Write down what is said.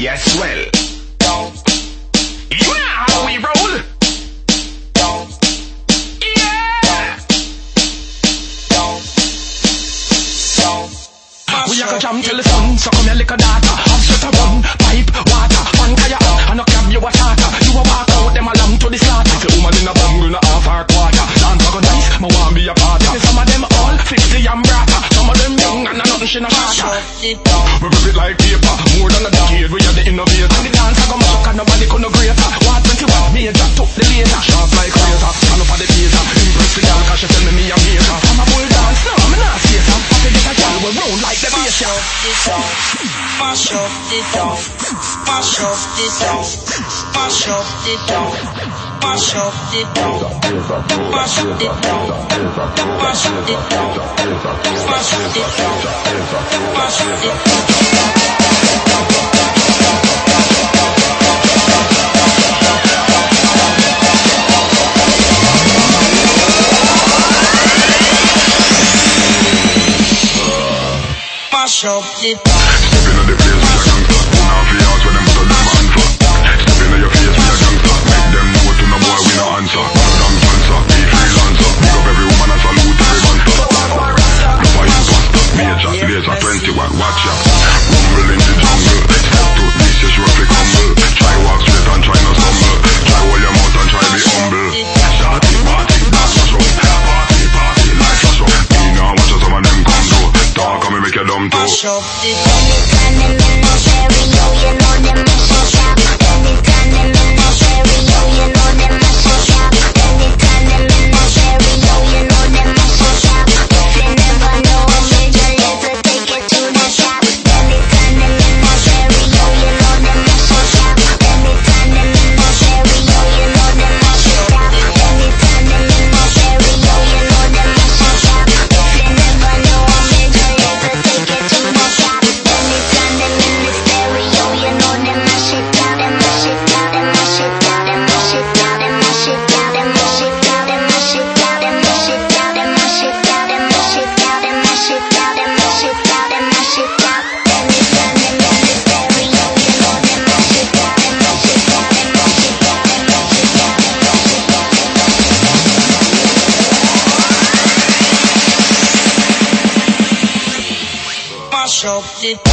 Yes, well. You know how we roll. We a go jam till the sun, so come here liquor data. Have sweat a bun, pipe, water, fan fire up. And no cab you a starter. You a walk out, them a and a she no matter. We rip it like paper, more than a decade. We are the innovator. The dance a go up, 'cause nobody could no greater. One 21 major, took the later. Sharp like razor, stand up on the taser. Impress the girl 'cause she tell me me a major. I'm a bull dance, no, I'm not skater. Happy get a girl, we roll like the bass, yeah. Mash up the dog, mash up the dog, mash up the dog, mash up the dog, mash up the dog, mash up the dog, mash up the dog, mash up the dog. Mash up the dog. And up the